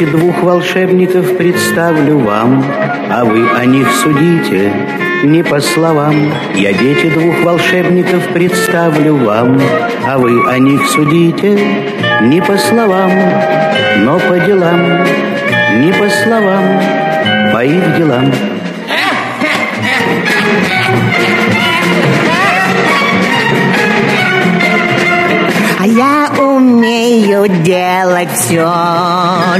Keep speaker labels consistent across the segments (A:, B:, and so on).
A: дети двух волшебников представлю вам, а вы о них судите не по словам. Я дети двух волшебников представлю вам, а вы о них судите не по словам, но по делам, не по словам, по их делам.
B: Умею делать все,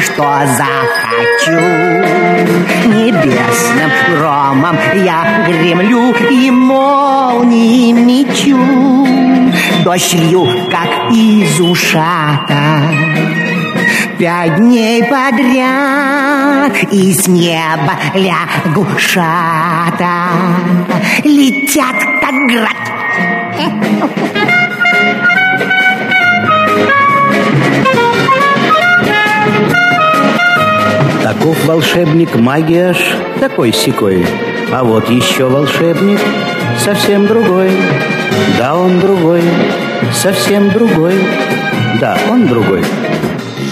B: что захочу. Небесным громом я гремлю и молнии мечу. Дождь лью, как из ушата. Пять дней подряд из неба лягушата Летят, как град.
A: Таков волшебник Магиаш, такой секой. А вот еще волшебник совсем другой. Да, он другой, совсем другой. Да, он другой.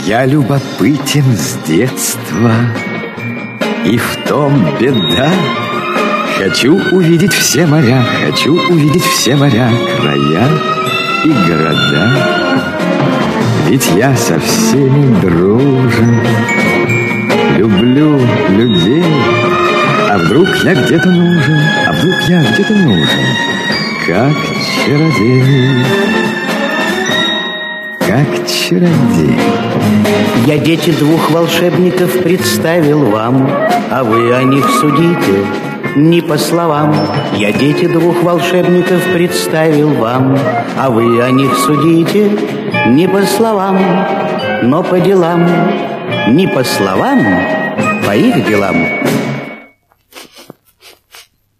C: Я любопытен с детства, и в том беда. Хочу увидеть все моря, хочу увидеть все моря, края и города. Ведь я со всеми дружен, люблю людей. А вдруг я где-то нужен, а вдруг я где-то нужен, как чародей, как чародей.
A: Я дети двух волшебников представил вам, а вы о них судите не по словам. Я дети двух волшебников представил вам, а вы о них судите не по словам, но по делам. Не по словам, по их делам.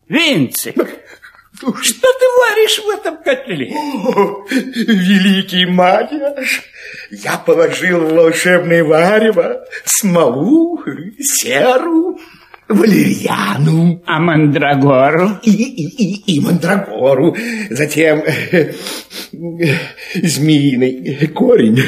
D: Винцик, что ты варишь в этом котле?
E: О, великий магияш, я положил в волшебное варево смолу, серу, валерьяну.
D: А мандрагору?
E: И, и, и, и мандрагору. Затем э, э, змеиный корень,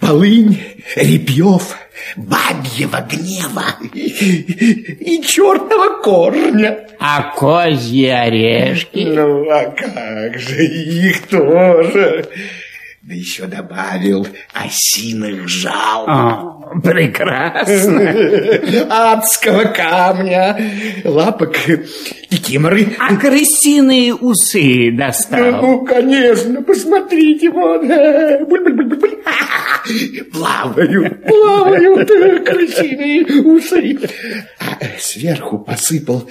E: полынь, репьев, бабьего гнева и, чертова корня.
D: А козьи орешки?
E: Ну, а как же их тоже? Да еще добавил осиных жал.
D: О, прекрасно.
E: Адского камня, лапок кикиморы.
D: А крысиные усы достал?
E: Ну, конечно, посмотрите, вот. Буль-буль-буль-буль. Плавают, плавают крысиные усы. А сверху посыпал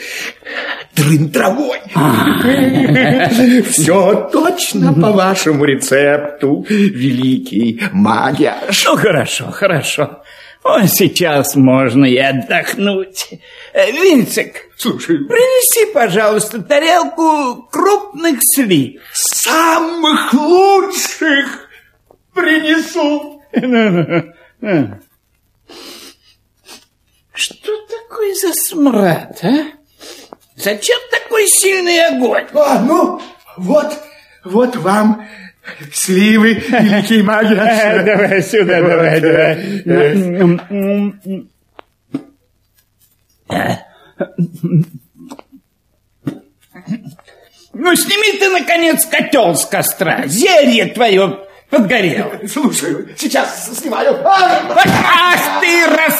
E: трын травой. Все точно по вашему рецепту, великий магиаш.
D: Ну, хорошо, хорошо. Вот сейчас можно и отдохнуть. Э, Винцик,
E: Слушай,
D: принеси, пожалуйста, тарелку крупных слив.
E: самых лучших принесу.
D: Что такое за смрад, а? Зачем такой сильный огонь?
E: А, ну, вот, вот вам сливы, великий магиаш.
D: Давай сюда, давай, давай. Ну, сними ты, наконец, котел с костра. Зелье твое подгорело.
E: Слушаю, сейчас снимаю. А,
D: Ах ты, раз...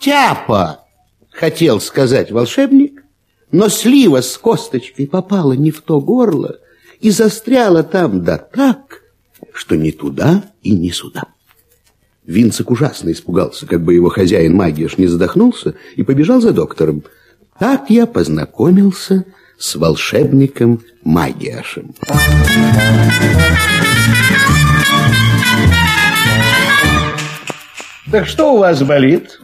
A: Тяпа, хотел сказать волшебник, но слива с косточкой попала не в то горло и застряла там да так, что ни туда и ни сюда. Винцик ужасно испугался, как бы его хозяин магиеш не задохнулся, и побежал за доктором. Так я познакомился с волшебником Магиашем. Так что у вас болит?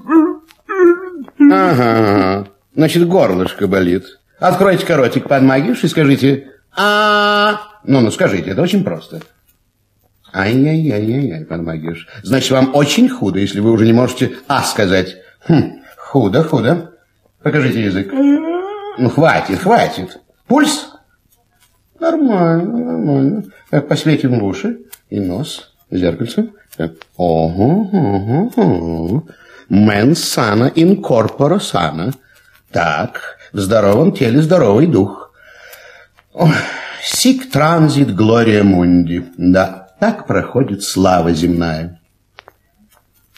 A: Ага, значит, горлышко болит. Откройте ротик под Магиаш и скажите а Ну, ну, скажите, это очень просто. Ай-яй-яй-яй, пан Магиаш. Значит, вам очень худо, если вы уже не можете «а» сказать. Хм, худо, худо. Покажите язык. Ну, хватит, хватит. Пульс? Нормально, нормально. Так, посветим в уши и нос, зеркальце. Так. Ого, ого, ого. Sana in corpore sana. Так, в здоровом теле здоровый дух. Сик транзит глория мунди. Да, так проходит слава земная.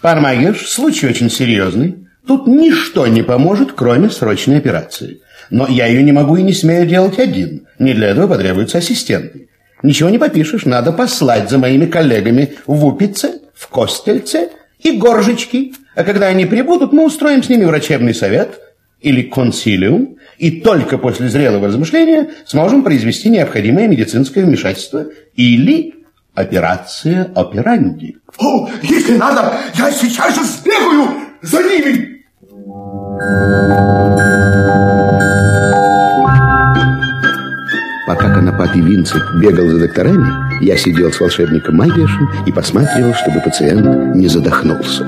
A: Пармагеш, случай очень серьезный. Тут ничто не поможет, кроме срочной операции. Но я ее не могу и не смею делать один. Не для этого потребуются ассистенты. Ничего не попишешь, надо послать за моими коллегами в Упице, в Костельце и Горжечки. А когда они прибудут, мы устроим с ними врачебный совет или консилиум, и только после зрелого размышления сможем произвести необходимое медицинское вмешательство или операция операнди.
E: О, если надо, я сейчас же сбегаю за ними.
A: Пока Конопатый Винцик бегал за докторами, я сидел с волшебником Магиашем и посматривал, чтобы пациент не задохнулся.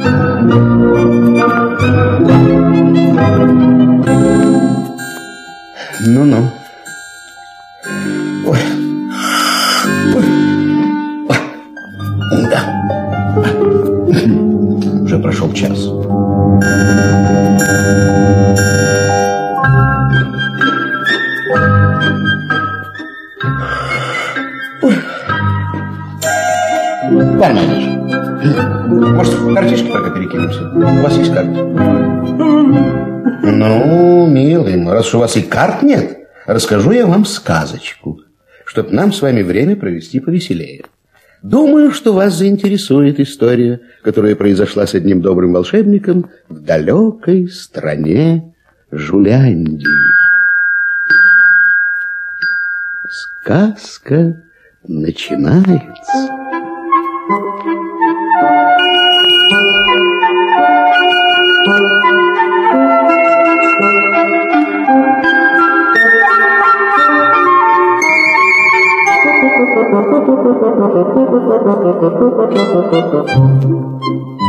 A: Ну-ну. Ой. Ой. Ой. Да. Уже прошел час. Парень, может, картишки пока перекинемся? У вас есть карты? Ну, милый раз у вас и карт нет, расскажу я вам сказочку, чтобы нам с вами время провести повеселее. Думаю, что вас заинтересует история, которая произошла с одним добрым волшебником в далекой стране Жуляндии. Сказка начинается.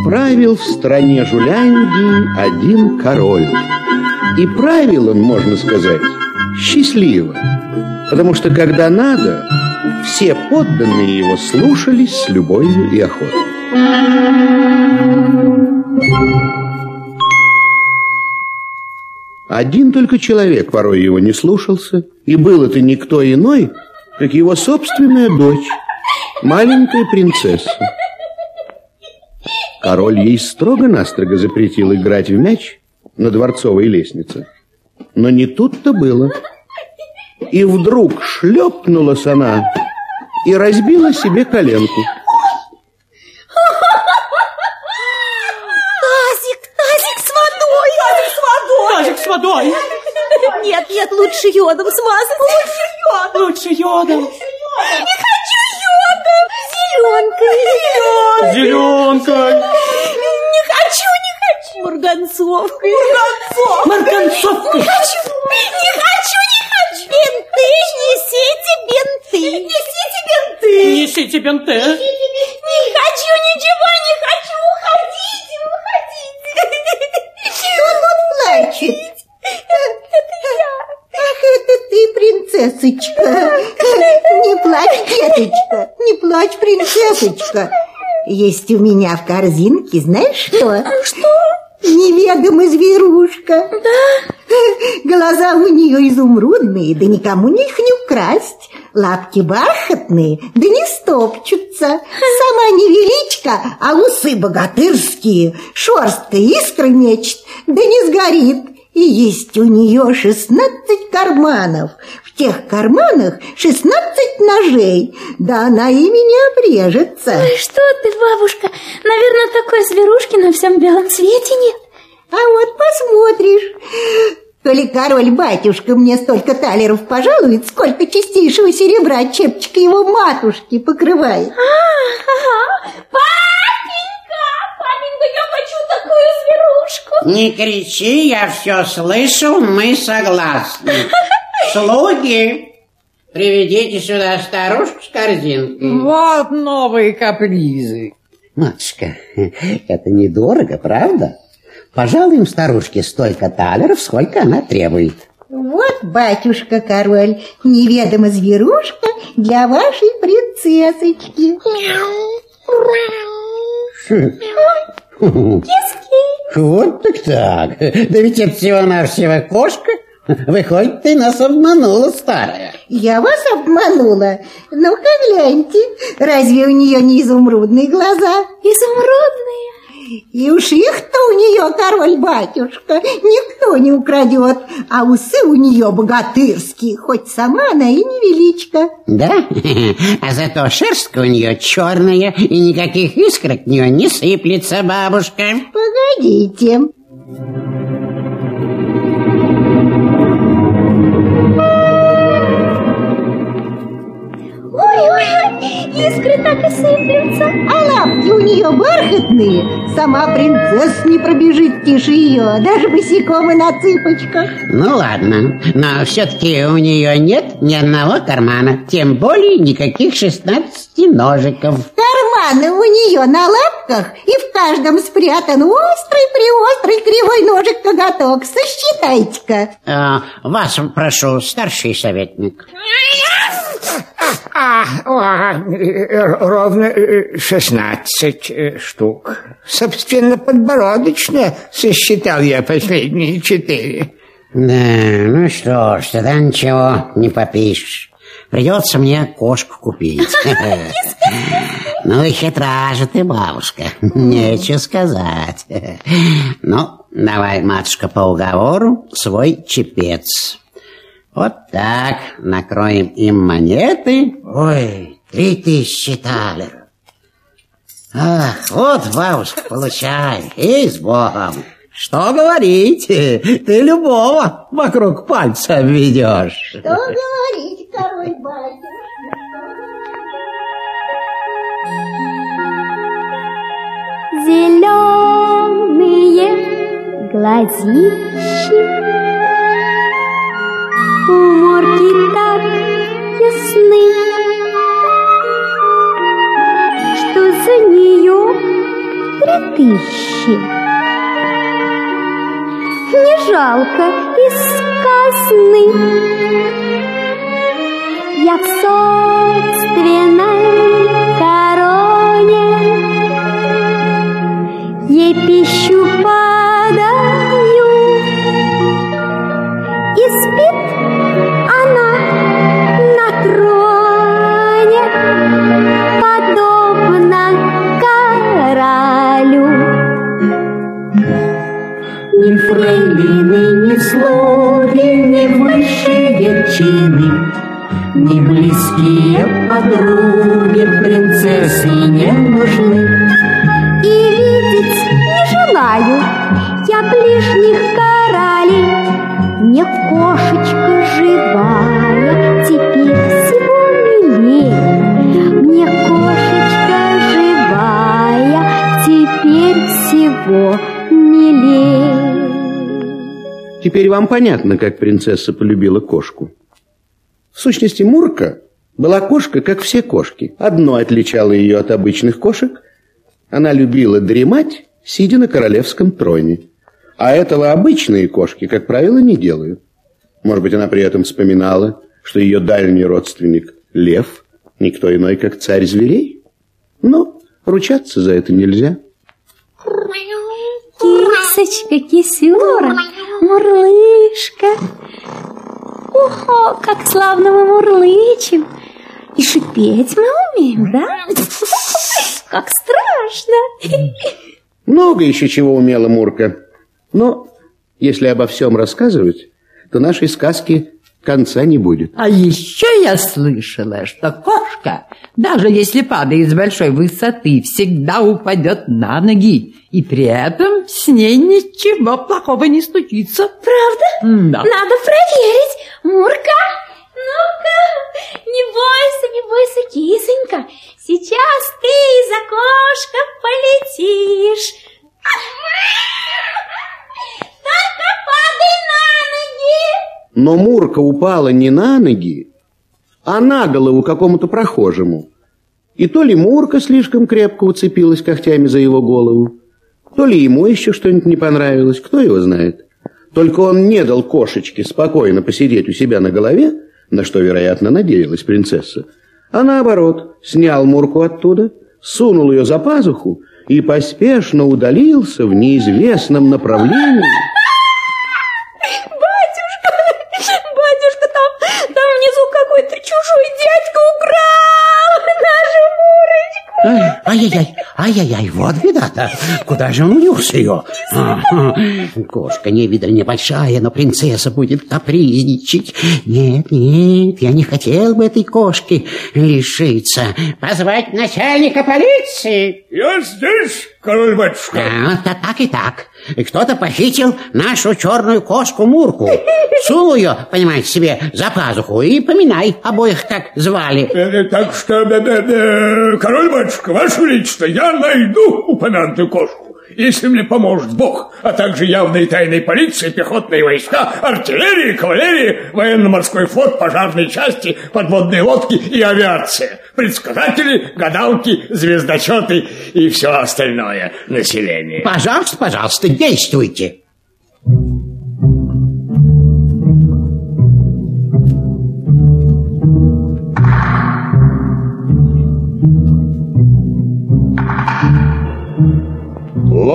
A: Правил в стране Жуляндии один король. И правил он, можно сказать, счастливо. Потому что, когда надо, все подданные его слушались с любовью и охотой. Один только человек порой его не слушался, и был это никто иной, как его собственная дочь, маленькая принцесса. Король ей строго-настрого запретил играть в мяч на дворцовой лестнице. Но не тут-то было. И вдруг шлепнулась она и разбила себе коленку.
F: Тазик, тазик с водой! Тазик с водой!
G: Тазик с водой!
F: Нет, нет, лучше йодом смазать. Лучше йодом.
G: Лучше йодом.
F: Не хочу йодом. Зеленкой.
G: Зеленкой.
F: Не хочу, не хочу. Марганцовкой. Марганцовкой.
G: Марганцовкой.
F: Не хочу. Не хочу, не хочу. Бинты, несите бинты. Несите бинты.
G: Несите бинты.
F: Не хочу ничего, не хочу. Уходите, уходите.
H: Кто тут плачет?
F: Это я.
H: Ах, это ты, принцессочка. Не плачь, деточка, не плачь, принцессочка. Есть у меня в корзинке, знаешь что?
F: Что?
H: Неведомая зверушка.
F: Да?
H: Глаза у нее изумрудные, да никому не их не украсть. Лапки бархатные, да не стопчутся. Сама невеличка, а усы богатырские. Шерстка искры мечет, да не сгорит. И есть у нее шестнадцать карманов. В тех карманах шестнадцать ножей. Да она ими не обрежется.
F: Ой, что ты, бабушка? Наверное, такой зверушки на всем белом свете нет.
H: А вот посмотришь. Коли король-батюшка мне столько талеров пожалует, сколько чистейшего серебра чепчика его матушки покрывает.
F: Ага. Папенька, папенька, я хочу такую зверушку.
I: Не кричи, я все слышу, мы согласны. Слуги, приведите сюда старушку с корзинкой.
D: Вот новые капризы.
J: Матушка, это недорого, правда? Пожалуем старушке столько талеров, сколько она требует.
H: Вот, батюшка-король, неведома зверушка для вашей принцессочки.
F: Киски.
J: Вот так так. Да ведь это всего-навсего кошка. Выходит, ты нас обманула, старая.
H: Я вас обманула. Ну-ка гляньте, разве у нее не изумрудные глаза?
F: Изумрудные.
H: И уж их-то у нее король-батюшка никто не украдет, а усы у нее богатырские, хоть сама она и невеличка.
J: Да? А зато шерстка у нее черная, и никаких искрок от нее не сыплется, бабушка.
H: Погодите.
F: Ой-ой, искры так и сыплются.
H: А лапки у нее бархатные. Сама принцесса не пробежит тише ее, даже босиком и на цыпочках.
J: Ну ладно, но все-таки у нее нет ни одного кармана, тем более никаких 16 ножиков.
H: Карманы у нее на лапках, и в каждом спрятан острый-приострый кривой ножик-коготок. Сосчитайте-ка.
J: А, вас прошу, старший советник.
E: А, а, э, ровно э, 16 э, штук. Собственно, подбородочно сосчитал я последние четыре.
J: Да, ну что ж, тогда ничего не попишешь. Придется мне кошку купить. Ну и хитра же ты, бабушка. Нечего сказать. Ну, давай, матушка, по уговору свой чепец. Вот так накроем им монеты. Ой, три тысячи талеров. Ах, вот, бабушка, получай. И с Богом. Что говорить? Ты любого вокруг пальца обведешь.
H: Что говорить, король-батюшка?
F: Зеленые глазищи. У морки так ясны Что за нее три тысячи Не жалко из казны. Я в собственной Ей пищу подаю И спит она на троне Подобно королю
K: Ни фрейлины, ни слуги, ни высшие чины, Ни близкие подруги принцессе не нужны.
F: Я ближних королей Мне кошечка живая теперь всего милее Мне кошечка живая теперь всего милее
A: Теперь вам понятно, как принцесса полюбила кошку. В сущности, Мурка была кошка, как все кошки. Одно отличало ее от обычных кошек. Она любила дремать, сидя на королевском троне. А этого обычные кошки, как правило, не делают. Может быть, она при этом вспоминала, что ее дальний родственник Лев никто иной, как царь зверей? Но ручаться за это нельзя.
F: Кисочка, кисюра, мурлышка. Ого, как славно мы мурлычем. И шипеть мы умеем, да? Как страшно.
A: Много еще чего умела Мурка. Но если обо всем рассказывать, то нашей сказки конца не будет.
D: А еще я слышала, что кошка, даже если падает с большой высоты, всегда упадет на ноги. И при этом с ней ничего плохого не случится.
F: Правда?
D: Да.
F: Надо проверить. Мурка, ну-ка, не бойся, не бойся, кисонька. Сейчас ты из окошка полетишь. Только падай на ноги.
A: Но Мурка упала не на ноги, а на голову какому-то прохожему. И то ли Мурка слишком крепко уцепилась когтями за его голову, то ли ему еще что-нибудь не понравилось, кто его знает. Только он не дал кошечке спокойно посидеть у себя на голове, на что, вероятно, надеялась принцесса, а наоборот, снял Мурку оттуда, сунул ее за пазуху и поспешно удалился в неизвестном направлении.
F: Батюшка, батюшка, там, там внизу какой-то чужой дядька украл нашу Мурочку.
J: Ай-яй-яй, ай-яй-яй, вот беда-то. Куда же он унес ее? Кошка невидаль небольшая, но принцесса будет капризничать. Нет, нет, я не хотел бы этой кошки лишиться.
I: Позвать начальника полиции.
L: Я здесь, король-батюшка.
J: А, та- так и так. И Кто-то похитил нашу черную кошку Мурку. Сунул ее, понимаете, себе за пазуху и поминай обоих, как звали.
L: Э, Так что, э, э, э, король-батюшка, ваше величество, я найду упомянутую кошку. Если мне поможет Бог, а также явные тайные полиции, пехотные войска, артиллерия, кавалерия, военно-морской флот, пожарные части, подводные лодки и авиация, предсказатели, гадалки, звездочеты и все остальное население.
J: Пожалуйста, пожалуйста, действуйте.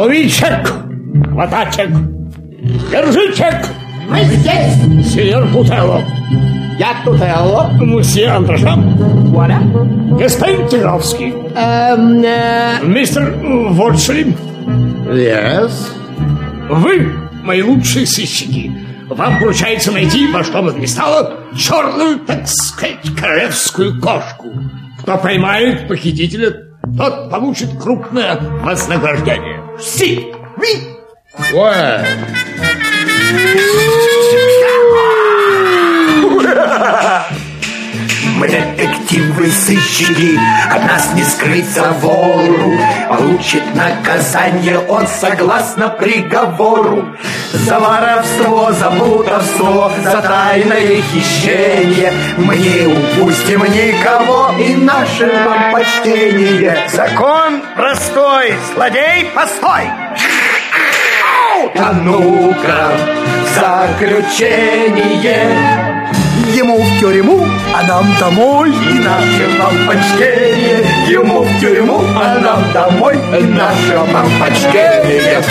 L: Лови чек! Хватай чек! Держи чек!
I: Мы здесь.
L: Сеньор Бутелло!
M: Я Тутелло.
L: Мсье Андрошан!
M: Вуаля.
L: Господин Тигровский!
M: Эм, э,
L: Мистер Вотшли!
A: Yes.
L: Вы мои лучшие сыщики. Вам поручается найти во что бы ни стало черную, так сказать, королевскую кошку. Кто поймает похитителя, тот получит крупное вознаграждение. 四、五、
A: 六、
L: 七、八、九、十、十一、十二、十三、十四、十五、十六、十七、
N: 十八、十九、二十。Мы детективы, сыщики, от нас не скрыться вору. Получит наказание он согласно приговору. За воровство, за плутовство, за тайное хищение. Мы не упустим никого и наше вам почтение.
L: Закон простой, злодей постой!
N: А ну-ка, заключение Ему в тюрьму, а нам домой И наше вам почтение Ему в тюрьму, а нам домой И наше вам почтение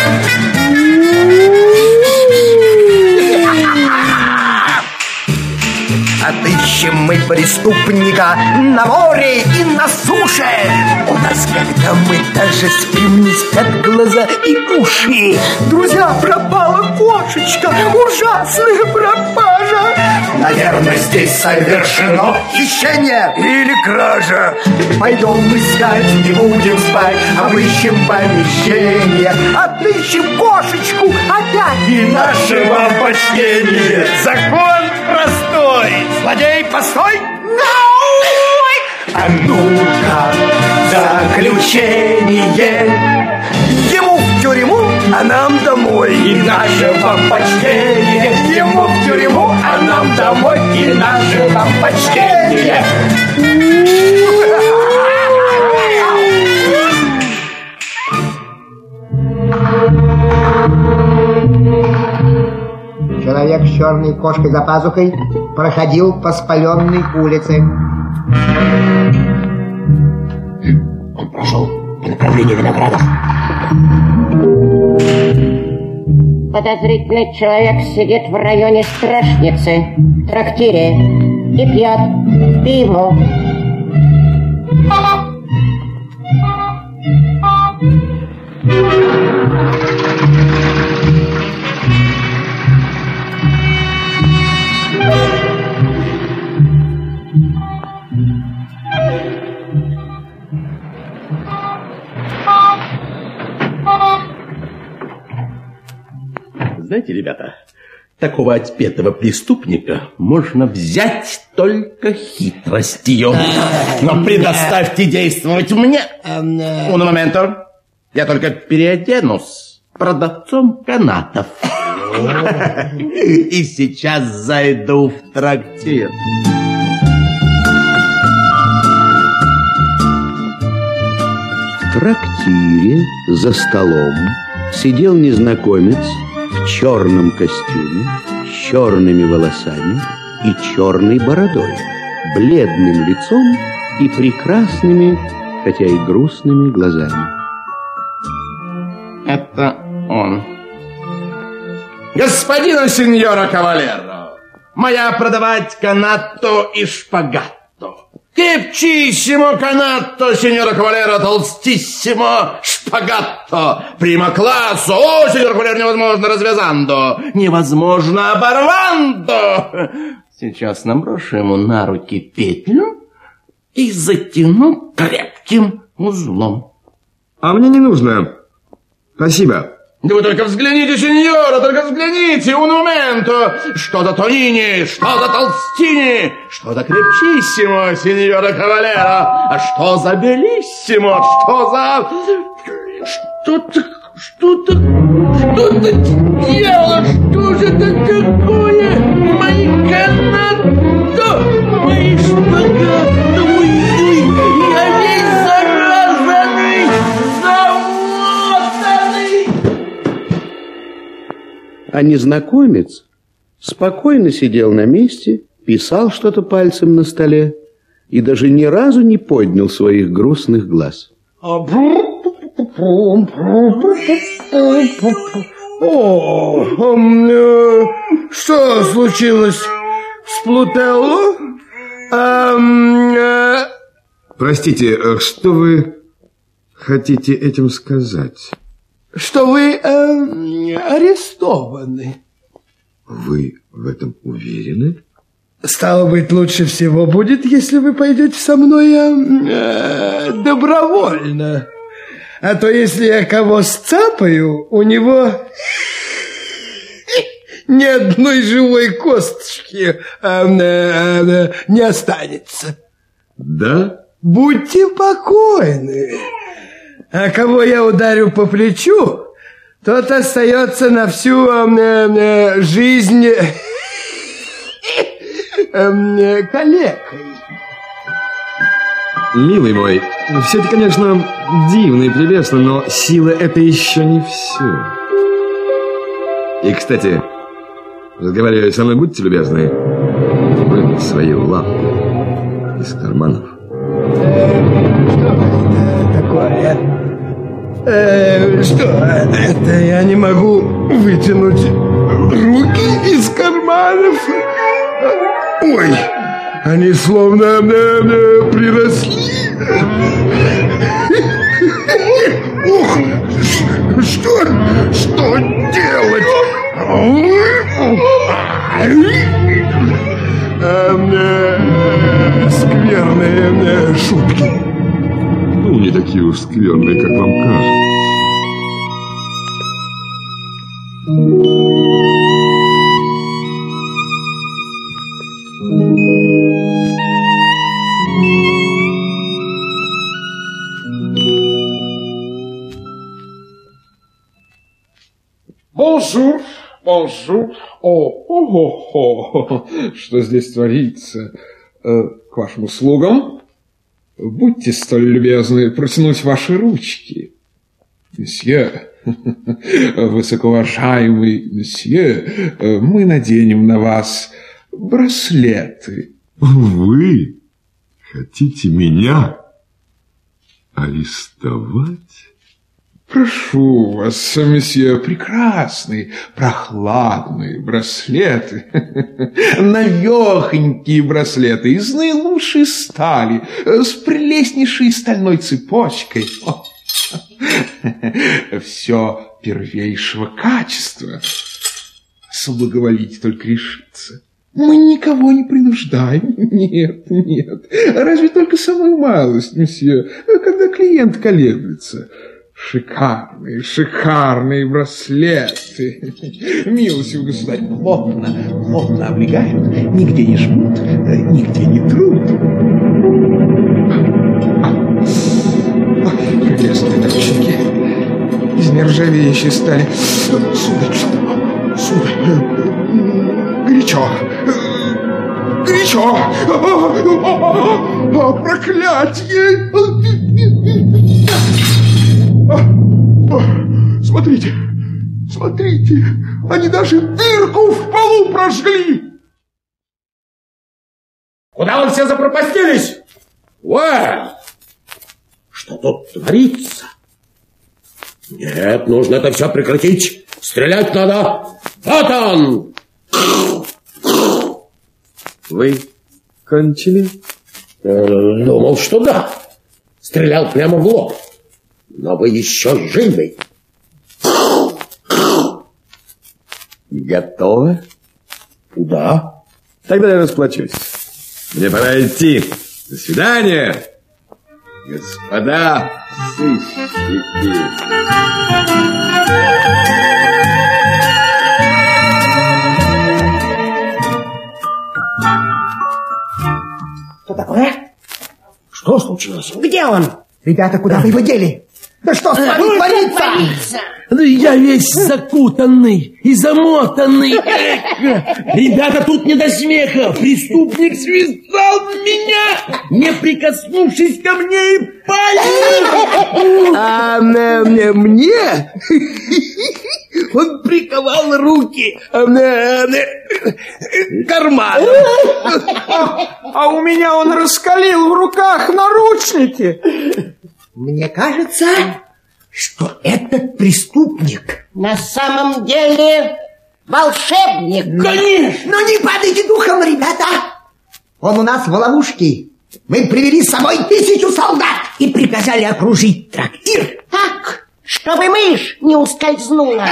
N: Отыщем мы преступника на море и на суше. У нас, когда мы даже спим, не спят глаза и уши. Друзья, пропала кошечка, ужасная пропажа Наверное, здесь совершено хищение или кража. Пойдем искать, не будем спать, обыщем помещение Отыщем кошечку опять. И наше вам почтение Закон простой, злодей постой. А ну-ка, заключение. Ему в тюрьму, а нам И наше вам почтение. Ему в тюрьму, а нам домой И наше вам почтение.
O: Человек с черной кошкой за пазухой проходил по спаленной улице.
N: Он прошел по направлению виноградов
I: Подозрительный человек сидит в районе страшницы, в трактире, и пьет пиво.
P: Знаете, ребята, такого отпетого преступника можно взять только хитростью. Но предоставьте действовать мне. Уно моменту. Я только переоденусь продавцом канатов. И сейчас зайду в трактир.
A: В трактире за столом сидел незнакомец в черном костюме, с черными волосами и черной бородой, бледным лицом и прекрасными, хотя и грустными глазами.
Q: это он. Господина сеньора Кавалеро, моя продавать канатто и шпагатто. Кепчиссимо канатто, сеньора Кавалеро, толстиссимо шпагатто. Прима классо, о, сеньор Кавалеро, невозможно развязандо, невозможно оборвандо. Сейчас наброшу ему на руки петлю и затяну крепким узлом.
C: А мне не нужно. Спасибо.
Q: Да вы только взгляните, сеньора, только взгляните, un momento. Что-то тонини, что-то толстини, что-то крепчиссимо, сеньора Кавалера. А что за белиссимо, что за... Что-то... Что-то... Что-то дело, что же это такое? Мои канаты, мои шпагаты,
A: А незнакомец спокойно сидел на месте, писал что-то пальцем на столе и даже ни разу не поднял своих грустных глаз.
R: О, м, э, что случилось с Плутелло? Эм, э,
C: Простите, э, что вы хотите этим сказать?
R: Что вы эм, арестованы.
C: Вы в этом уверены?
R: Стало быть, лучше всего будет, если вы пойдете со мной эм, э, добровольно. А то если я кого сцапаю, у него ни одной живой косточки эм, э, э, не останется.
C: Да?
R: Будьте покойны. А кого я ударю по плечу, тот остается на всю эм, э, э, жизнь эм, э, калекой.
C: Милый мой, все это, конечно, дивно и прелестно, но сила это еще не все. И, кстати, разговаривая со мной, будьте любезны, вынуть свои лапы из карманов.
R: такое? Э, что это я не могу вытянуть руки из карманов? Ой, они словно э, э, приросли. Ух, что, что делать? Эм, э, Скверные шутки.
C: Такие уж скверные, как вам кажется.
S: Bonjour, bonjour. О, о, что здесь творится? Э, К вашим услугам. Будьте столь любезны протянуть ваши ручки. Месье, высокоуважаемый месье, мы наденем на вас браслеты.
C: Вы хотите меня арестовать?
S: Прошу вас, месье, прекрасные, прохладные браслеты. Навехонькие браслеты из наилучшей стали, с прелестнейшей стальной цепочкой. Все первейшего качества. Соблаговолите только решиться. Мы никого не принуждаем. Нет, нет. Разве только самую малость, месье, когда клиент колеблется. Шикарные, шикарные браслеты. Милостивый государь, плотно, плотно облегают, нигде не жмут, нигде не трут. Ой, прелестные наручники из нержавеющей стали. Сударь, сударь, э, горячо, горячо. О, Смотрите, смотрите, они даже дырку в полу прожгли.
T: Куда вы все запропастились? Уэ! Что тут творится?
U: Нет, нужно это все прекратить. Стрелять надо. Вот он!
V: Вы кончили?
U: Э, Думал, что да. Стрелял прямо в лоб. Но вы еще живы.
V: Готовы?
U: Да.
V: Тогда я расплачусь. Мне пора идти. До свидания, господа сыщики.
O: Что такое?
U: Что случилось?
O: Где он? Ребята, куда вы его дели? Да что с вами творится?
Q: Ну, я весь закутанный и замотанный. Ребята, тут не до смеха. Преступник свистал в меня, не прикоснувшись ко мне и пальцем.
N: А мне, мне он приковал руки а, к карману.
L: А у меня он раскалил в руках наручники.
O: Мне кажется, что этот преступник...
I: На самом деле волшебник.
O: Конечно! Ну не падайте духом, ребята! Он у нас в ловушке. Мы привели с собой тысячу солдат и приказали окружить трактир.
I: Так, чтобы мышь не ускользнула.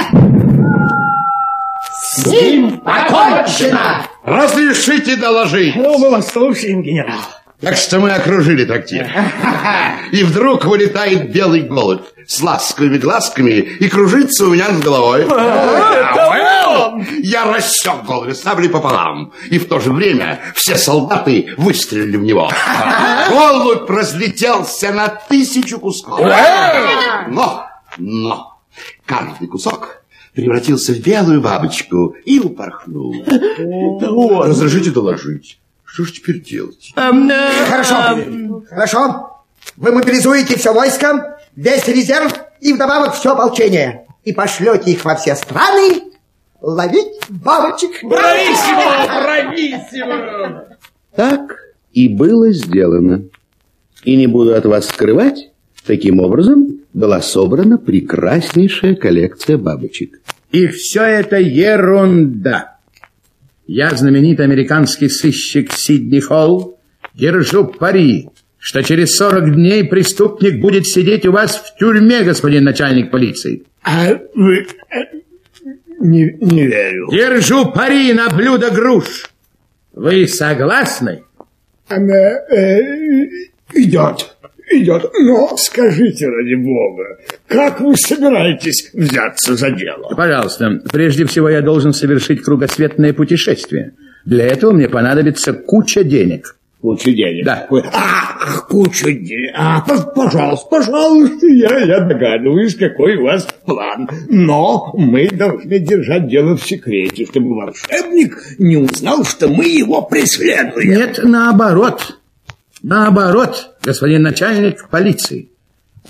U: С ним покончено!
W: Разрешите доложить.
L: Ну, мы вас слушаем, генерал.
W: Так что мы окружили трактир. И вдруг вылетает белый голубь с ласковыми глазками и кружится у меня над головой. Я рассек голубя саблей пополам. И в то же время все солдаты выстрелили в него. Голубь разлетелся на тысячу кусков. Но, но, каждый кусок превратился в белую бабочку и упорхнул. Разрешите доложить. Что же теперь делать?
O: Хорошо, хорошо. Вы мобилизуете все войско, весь резерв и вдобавок все ополчение. И пошлете их во все страны ловить бабочек.
L: Брависсимо! Брависсимо!
A: Так и было сделано. И не буду от вас скрывать, таким образом была собрана прекраснейшая коллекция бабочек.
T: И все это ерунда. Я, знаменитый американский сыщик Сидни Холл, держу пари, что через 40 дней преступник будет сидеть у вас в тюрьме, господин начальник полиции.
L: А вы... Не, не верю.
T: Держу пари на блюдо груш. Вы согласны?
L: Она э, идет, идет. Но скажите, ради бога, как вы собираетесь взяться за дело?
T: Пожалуйста, прежде всего я должен совершить кругосветное путешествие. Для этого мне понадобится куча денег.
L: Куча денег?
T: Да.
L: А, куча денег. А, пожалуйста, пожалуйста, я, я догадываюсь, какой у вас план. Но мы должны держать дело в секрете, чтобы волшебник не узнал, что мы его преследуем.
T: Нет, наоборот. Наоборот, господин начальник полиции.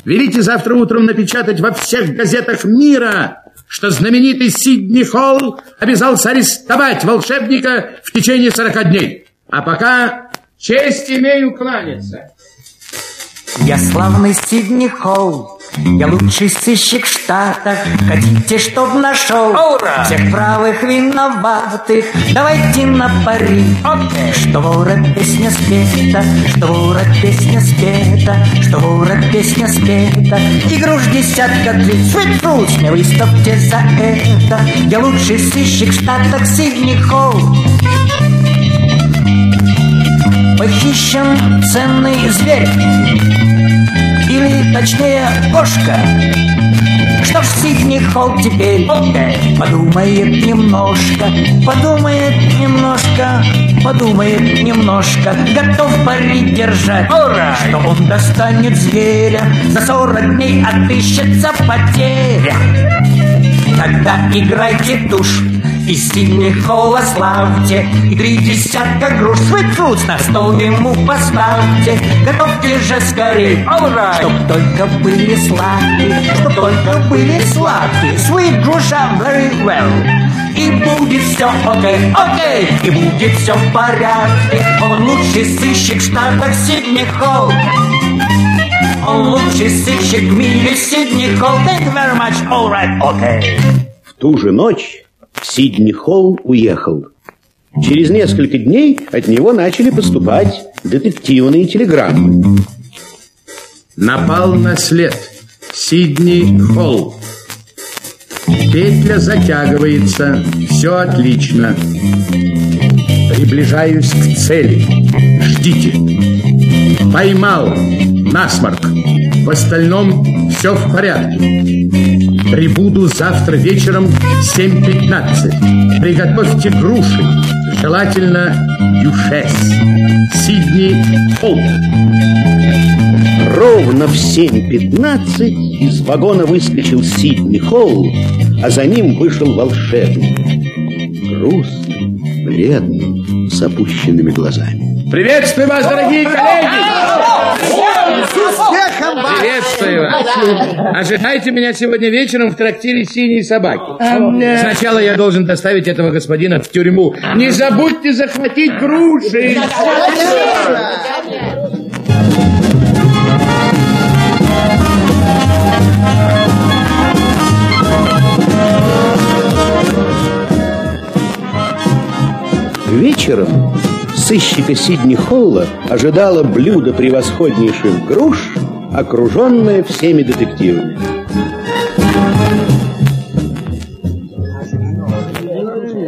T: Велите завтра утром напечатать во всех газетах мира, что знаменитый Сидни Холл обязался арестовать волшебника в течение 40 дней. А пока честь имею кланяться.
X: Я славный Сидни Холл, я лучший сыщик в Штатах. Хотите, чтоб нашел
Q: Ура!
X: всех правых виноватых? Давайте на пари, что вора песня спета, что вора песня спета, что вора песня спета. И груш десятка три, светру мне выставьте за это. Я лучший сыщик в Штатах Сидни Холл. Похищен ценный зверь Или точнее кошка. Что ж Сидни Холл теперь? Подумает немножко Подумает немножко Подумает немножко. Готов пари держать
Q: Ура!
X: Что он достанет зверя. За сорок дней отыщется потеря. Тогда играйте тушь и Сидни Холла славьте И три десятка груш. Свитфрутс на стол ему поставьте. Готовьте же скорей
Q: Alright.
X: Чтоб только были сладкие Чтоб только были сладкие. Sweet груша very well. И будет все окей, окей, и будет все в порядке. Он лучший сыщик в штатах Сидни Холл. Он лучший сыщик в мире Сидни Холл. Thank you very much, all right, okay
A: В ту же ночь Сидни Холл уехал. Через несколько дней от него начали поступать детективные телеграммы.
T: Напал на след. Сидни Холл. Петля затягивается. Все отлично. Приближаюсь к цели. Ждите. Поймал. Насморк. В остальном все в порядке. Прибуду завтра вечером в 7.15. Приготовьте груши. Желательно дюшес. Сидни Холл.
A: Ровно в 7.15 из вагона выскочил Сидни Холл, а за ним вышел волшебник. Грустный, бледный, с опущенными глазами.
T: Приветствую вас, дорогие коллеги! Приветствую вас! Ожидайте меня сегодня вечером в трактире «Синие собаки». Сначала я должен доставить этого господина в тюрьму. Не забудьте захватить груши!
A: Вечером сыщика Сидни Холла ожидало блюдо превосходнейших груш, окруженное всеми детективами.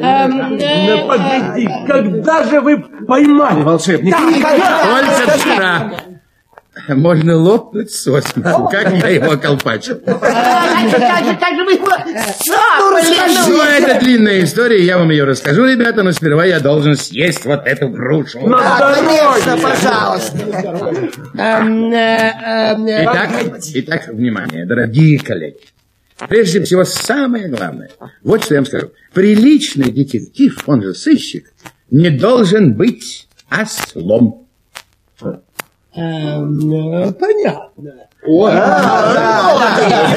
Q: Ну, погоди, когда же вы поймали волшебника?
T: Только вчера. Можно лопнуть со смеху, как я его колпачил.
K: Как же, вы его
T: Ну, это длинная история, я вам ее расскажу, ребята, но сперва я должен съесть вот эту грушу.
O: Конечно, пожалуйста.
T: Итак, итак, внимание, дорогие коллеги. Прежде всего, самое главное, вот что я вам скажу. Приличный детектив, он же сыщик, не должен быть ослом.
Q: Понятно.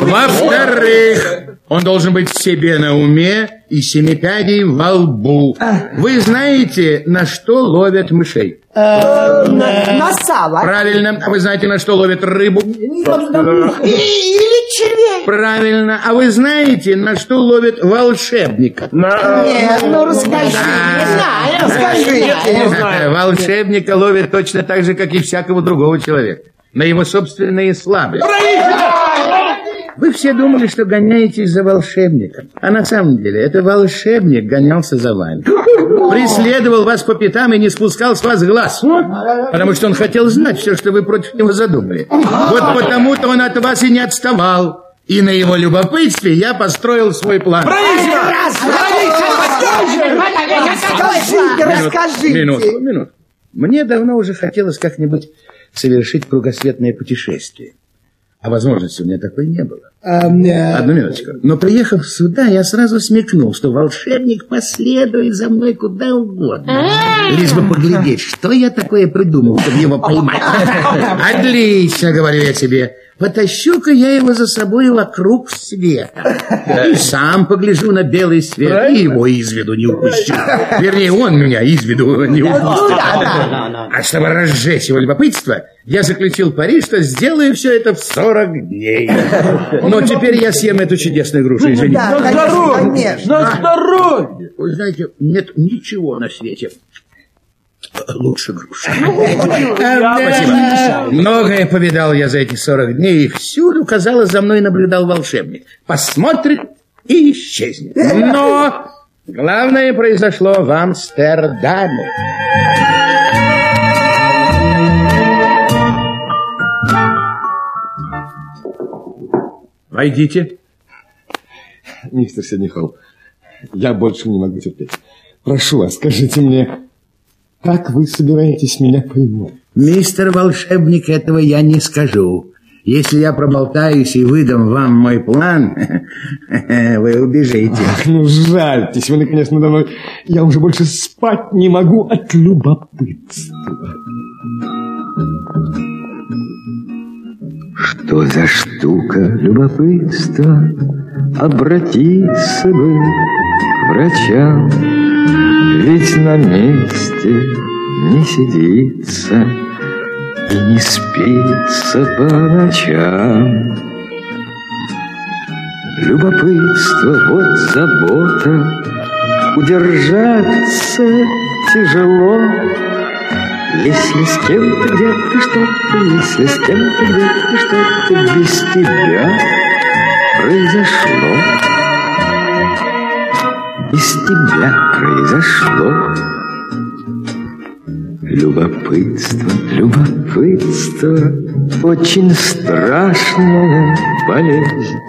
T: Во-вторых, он должен быть себе на уме и семипядей во лбу. Вы знаете, на что ловят мышей?
H: На сало.
T: Правильно. А вы знаете, на что ловят рыбу?
H: Или червей.
T: Правильно. А вы знаете, на что ловят волшебника?
H: Нет, ну расскажи. Не знаю, расскажи.
T: Волшебника ловят точно так же, как и всякого другого человека. На его собственные слабости. Вы все думали, что гоняетесь за волшебником. А на самом деле это волшебник гонялся за вами. Преследовал вас по пятам и не спускал с вас глаз. Потому что он хотел знать все, что вы против него задумали. Вот потому-то он от вас и не отставал. И на его любопытстве я построил свой план.
O: Расскажите, расскажите.
T: Минутку, минутку. Мне давно уже хотелось как-нибудь совершить кругосветное путешествие. А возможности у меня такой не было. Одну минуточку. Но приехав сюда, я сразу смекнул, что волшебник последует за мной куда угодно. Лишь бы поглядеть, что я такое придумал, чтобы его поймать. Отлично, говорю я себе. Потащу-ка я его за собой вокруг света. И сам погляжу на белый свет, и его из виду не упущу. Вернее, он меня из виду не упустит. А чтобы разжечь его любопытство, я заключил пари, что сделаю все это в 40 дней. Но теперь я съем эту чудесную грушу, извините.
O: Да, конечно, конечно.
Q: На здоровье!
T: Вы знаете, нет ничего на свете лучше груши.
Q: Спасибо.
T: Многое повидал я за эти 40 дней, и всюду, казалось, за мной наблюдал волшебник. Посмотрит и исчезнет. Но главное произошло в Амстердаме. Войдите.
V: Мистер Сиднихол, я больше не могу терпеть. Прошу вас, скажите мне, как вы собираетесь меня поймать?
T: Мистер волшебник, этого я не скажу. Если я проболтаюсь и выдам вам мой план, вы убежите.
V: Ах, ну жальтесь, вы наконец надо мной. Я уже больше спать не могу от любопытства.
C: Что за штука любопытство? Обратиться бы к врачам, Ведь на месте не сидится. И не спится по ночам Любопытство, вот забота Удержаться тяжело Если с кем-то где-то что-то Если с кем-то где-то что-то Без тебя произошло Без тебя произошло Любопытство, любопытство, очень страшная болезнь.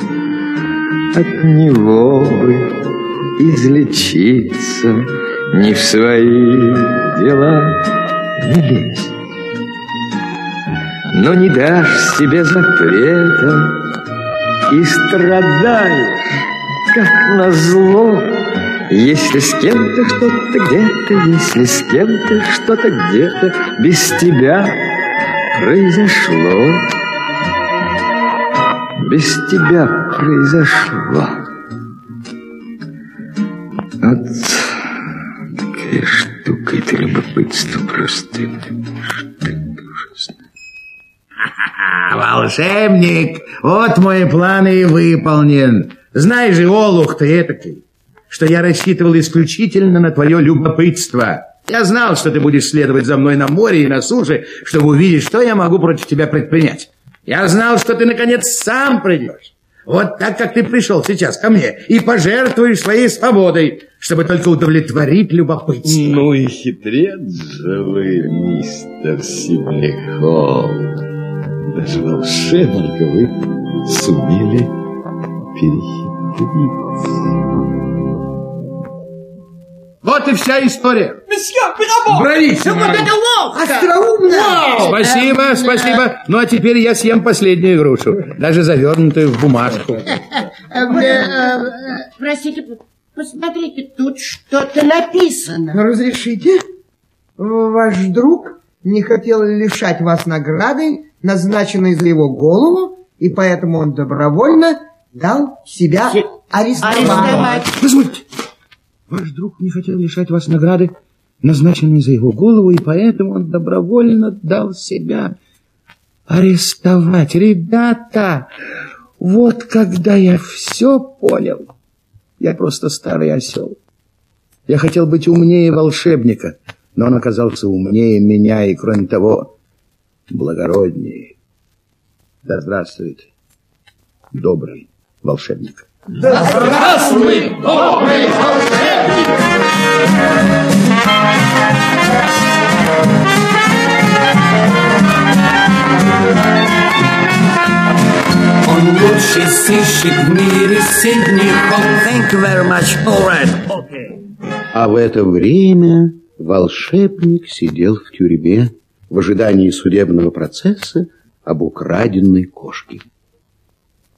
C: От него бы излечиться, не в свои дела не лезь. Но не дашь себе запрета и страдаешь, как назло, если с кем-то что-то где-то, если с кем-то что-то где-то без тебя произошло, без тебя произошло. Вот такая штука, это любопытство просто. Что ужасно.
T: Волшебник, вот мой план и выполнен. Знаешь же, олух ты этакий что я рассчитывал исключительно на твое любопытство. Я знал, что ты будешь следовать за мной на море и на суше, чтобы увидеть, что я могу против тебя предпринять. Я знал, что ты, наконец, сам придешь. Вот так, как ты пришел сейчас ко мне и пожертвуешь своей свободой, чтобы только удовлетворить любопытство.
C: Ну и хитрец же вы, мистер Симлихол. Даже волшебника вы сумели перехитрить.
T: Вот и вся история.
K: Вот это ловко!
H: Остроумно!
T: Спасибо, спасибо. Ну, а теперь я съем последнюю грушу, даже завернутую в бумажку.
I: Простите, посмотрите, тут что-то написано.
O: Разрешите? Ваш друг не хотел лишать вас награды, назначенной за его голову, и поэтому он добровольно дал себя арестовать.
T: Позвольте. Ваш друг не хотел лишать вас награды, назначенной за его голову, и поэтому он добровольно дал себя арестовать. Ребята, вот когда я все понял, я просто старый осел. Я хотел быть умнее волшебника, но он оказался умнее меня и, кроме того, благороднее. Да здравствует добрый волшебник.
K: Да здравствуй, добрый волшебник!
X: Он лучший сыщик в мире Сидни Thank you very much. All right. Okay.
A: А в это время волшебник сидел в тюрьме в ожидании судебного процесса об украденной кошке.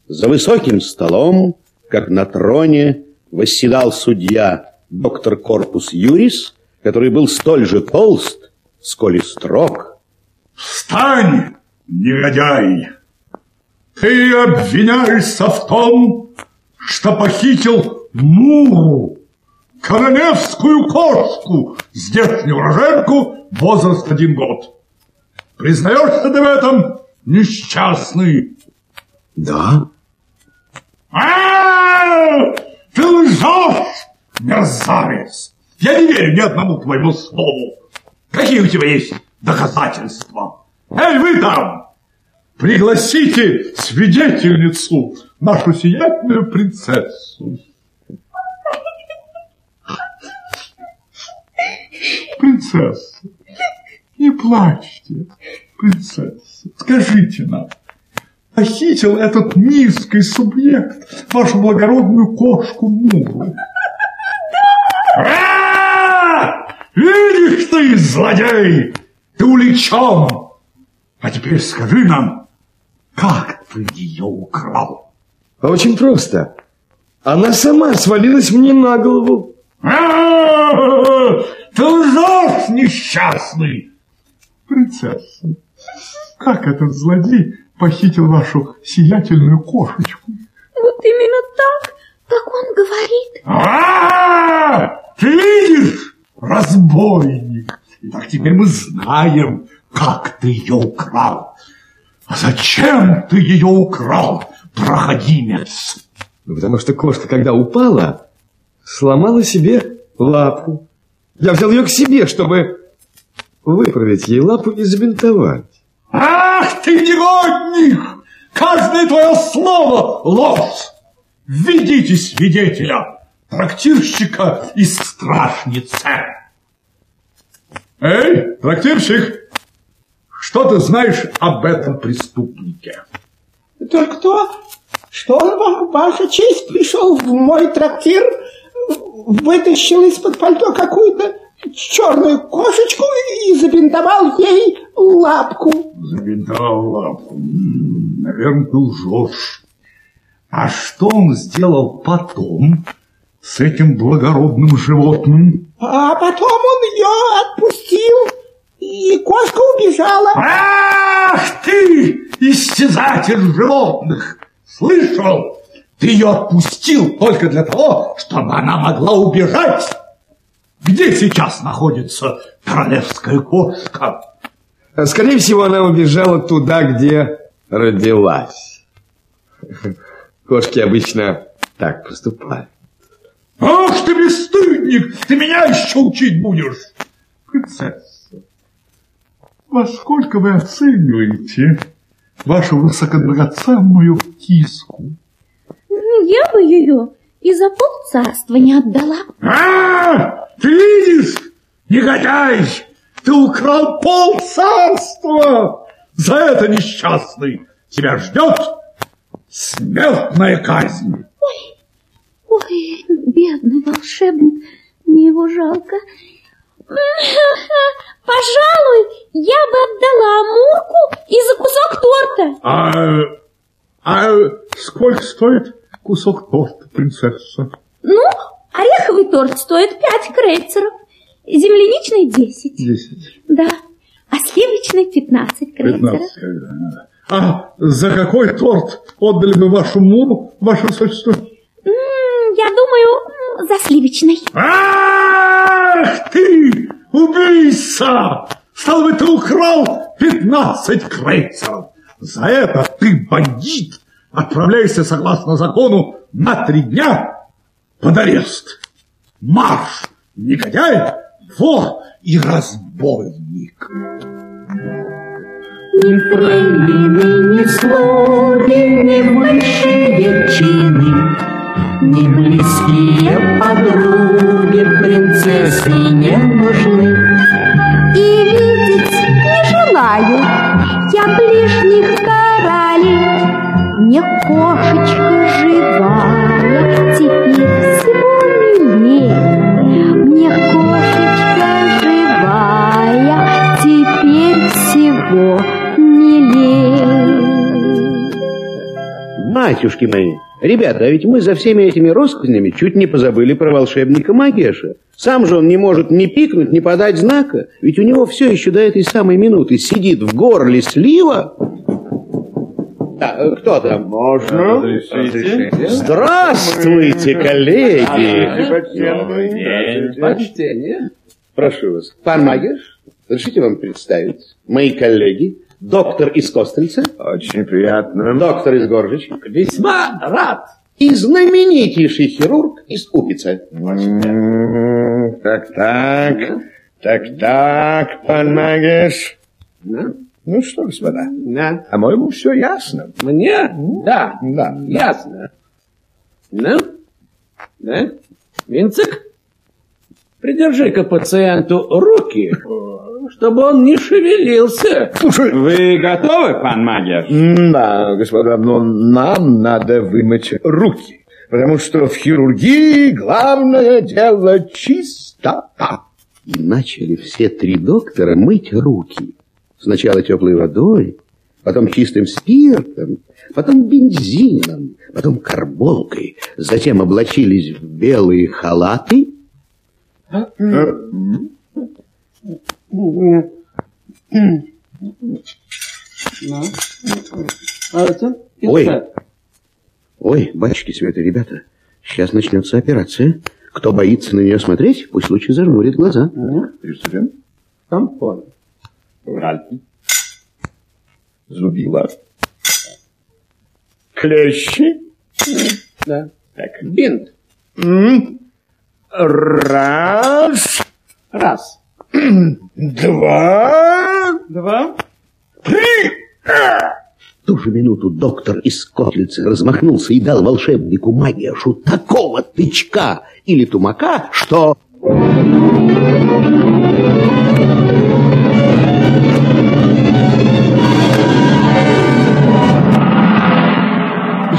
A: За высоким столом как на троне восседал судья доктор Корпус Юрис, который был столь же толст, сколь и строг.
E: Встань, негодяй! Ты обвиняешься в том, что похитил Муру, королевскую кошку, здешнюю роженку, возраст один год. Признаешься ты в этом, несчастный?
A: Да.
E: А, Ты лжешь, мерзавец! Я не верю ни одному твоему слову. Какие у тебя есть доказательства? Эй, вы там! Пригласите свидетельницу, нашу сиятельную принцессу. Принцесса, не плачьте, принцесса. Скажите нам, похитил этот низкий субъект вашу благородную кошку Муру. Видишь ты, злодей, ты уличен. А теперь скажи нам, как ты ее украл?
V: Очень просто. Она сама свалилась мне на голову.
E: А, Ты лжешь, несчастный! Принцесса, как этот злодей похитил вашу сиятельную кошечку?
F: Вот именно так, как он говорит.
E: А, ты видишь, разбойник. Итак, теперь мы знаем, как ты ее украл. А зачем ты ее украл, проходимец?
V: Ну, потому что кошка, когда упала, сломала себе лапу. Я взял ее к себе, чтобы выправить ей лапу и забинтовать.
E: Ах ты негодник! Каждое твое слово ложь! Введите свидетеля, трактирщика из страшницы. Эй, трактирщик, что ты знаешь об этом преступнике?
O: Только то, что он, ваша честь, пришел в мой трактир, вытащил из-под пальто какую-то черную кошечку и забинтовал ей лапку.
E: Забинтовал лапку. Наверное, ты лжешь. А что он сделал потом с этим благородным животным?
O: А потом он ее отпустил, и кошка убежала.
E: Ах ты, истязатель животных! Слышал? Ты ее отпустил только для того, чтобы она могла убежать. Где сейчас находится королевская кошка?
V: Скорее всего, она убежала туда, где родилась. Кошки обычно так поступают.
E: Ах ты бесстыдник! Ты меня еще учить будешь! Принцесса, во сколько вы оцениваете вашу высокодрагоценную киску?
F: Я бы ее и за полцарства не отдала.
E: А, ты видишь, негодяй, ты украл полцарства. За это, несчастный, тебя ждет смертная казнь.
F: Ой, ой, бедный волшебник, мне его жалко. Пожалуй, я бы отдала Амурку и за кусок торта.
E: А, а сколько стоит кусок торта, принцесса?
F: Ну, ореховый торт стоит пять крейцеров, земляничный десять.
E: Десять.
F: Да, а сливочный пятнадцать крейцеров.
E: Пятнадцать. А за какой торт отдали бы вашу муру, ваше высочество?
F: Я думаю, за сливочный.
E: Ах ты, убийца! Стал бы ты украл 15 крейцеров. За это ты бандит. Отправляйся согласно закону на три дня под арест. Марш, негодяй, вор и разбойник.
X: Ни фрейлины, ни слуги, ни высшие чины, Ни близкие подруги принцессе не нужны.
F: И видеть не желаю я ближних королей. Мне кошечка
A: Матюшки мои, ребята, а ведь мы за всеми этими россказнями чуть не позабыли про волшебника Магеша. Сам же он не может ни пикнуть, ни подать знака, ведь у него все еще до этой самой минуты сидит в горле слива. А, кто там?
L: Можно?
A: Здравствуйте, коллеги!
L: Почтение.
A: Прошу вас. Пан Магеш, разрешите вам представить. Мои коллеги, доктор из Костельца.
L: Очень приятно.
A: Доктор из Горжича.
Q: Весьма рад.
A: И знаменитейший хирург из Купица.
L: Так, так, так, так, пан Магеш. Ну что, господа,
Q: Да.
L: по-моему, все ясно.
Q: Мне? Да.
L: Да.
Q: Ясно. Ну? Да? Винцик? Придержи-ка пациенту руки, чтобы он не шевелился.
L: Слушай, вы готовы, пан Магер? Да, господа, но нам надо вымыть руки, потому что в хирургии главное дело чистота.
A: И начали все три доктора мыть руки. Сначала теплой водой, потом чистым спиртом, потом бензином, потом карболкой. Затем облачились в белые халаты. Ой, ой, батюшки Света, ребята, сейчас начнется операция. Кто боится на нее смотреть, пусть лучше зажмурит глаза.
Q: Тампон.
L: Вральки. Зубила. Клещи.
U: Да.
L: Так.
U: Бинт.
L: Раз.
U: Раз.
L: Два.
U: Два.
L: Три.
A: В ту же минуту доктор из Котлицы размахнулся и дал волшебнику Магиашу такого тычка или тумака, что...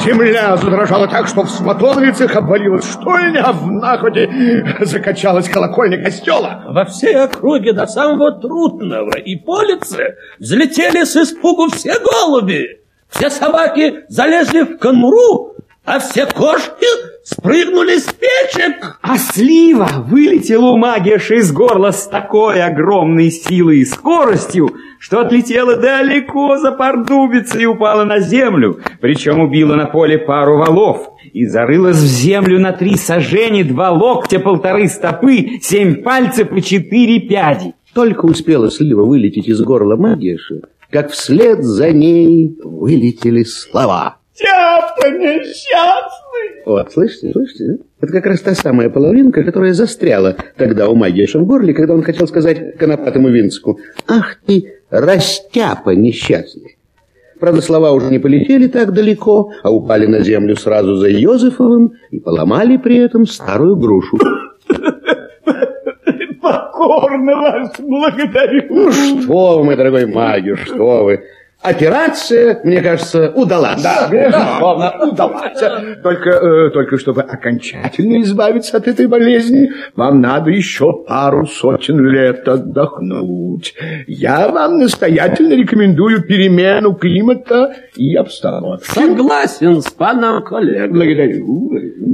L: Земля задрожала так, что в смотовницах обвалилась штольня, а в находе закачалась колокольня костела.
Q: Во всей округе до самого Трутного и Полицы взлетели с испугу все голуби. Все собаки залезли в конуру, а все кошки спрыгнули с печек.
Y: А слива вылетела у магиша из горла с такой огромной силой и скоростью, что отлетела далеко за пардубицей и упала на землю, причем убила на поле пару валов и зарылась в землю на три сажени, два локтя, полторы стопы, семь пальцев и четыре пяди.
A: Только успела слива вылететь из горла Магиаши, как вслед за ней вылетели слова.
L: Тяпа несчастный!
A: Вот, слышите, слышите? да? Это как раз та самая половинка, которая застряла тогда у Магиаша в горле, когда он хотел сказать конопатому Винску «Ах ты, растяпа несчастный!» Правда, слова уже не полетели так далеко, а упали на землю сразу за Йозефовым и поломали при этом старую грушу.
L: Покорно вас благодарю.
A: Ну что вы, мой дорогой Магиуш, что вы. Операция, мне кажется, удалась.
L: Да, безусловно, удалась. Только, э, только чтобы окончательно избавиться от этой болезни, вам надо еще пару сотен лет отдохнуть. Я вам настоятельно рекомендую перемену климата и обстановки.
Q: Согласен с паном коллегой.
L: Благодарю.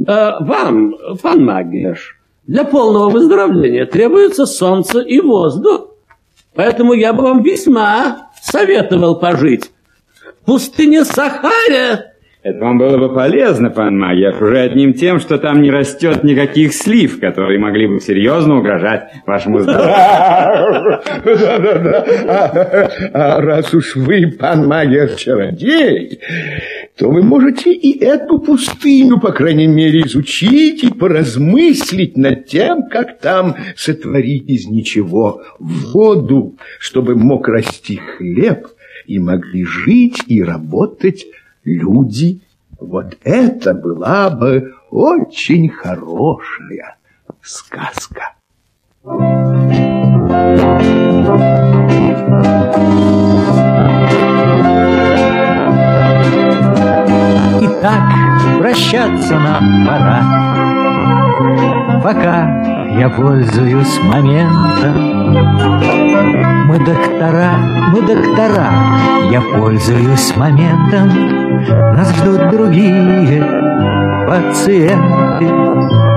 Q: Э, вам, пан Магеш, для полного выздоровления требуется солнце и воздух. Поэтому я бы вам весьма советовал пожить в пустыне Сахаре.
Y: Это вам было бы полезно, пан Магер, уже одним тем, что там не растет никаких слив, которые могли бы серьезно угрожать вашему здоровью.
L: Да-да-да. А, раз уж вы, пан Магер, чародей, то вы можете и эту пустыню, по крайней мере, изучить и поразмыслить над тем, как там сотворить из ничего воду, чтобы мог расти хлеб и могли жить и работать люди. Вот это была бы очень хорошая сказка.
X: Итак, прощаться нам пора. Пока я пользуюсь моментом. Мы доктора, мы доктора, я пользуюсь моментом. Нас ждут другие пациенты.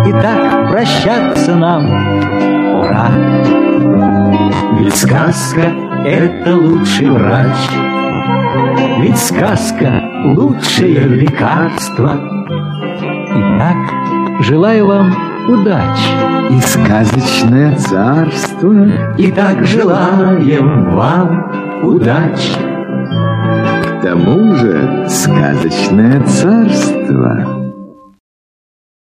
X: Итак, прощаться нам пора. Ведь сказка — это лучший врач. Ведь сказка — лучшее лекарство. Итак, желаю вам удачи.
V: И сказочное царство.
X: Итак, желаем вам удачи.
V: К тому же сказочное царство.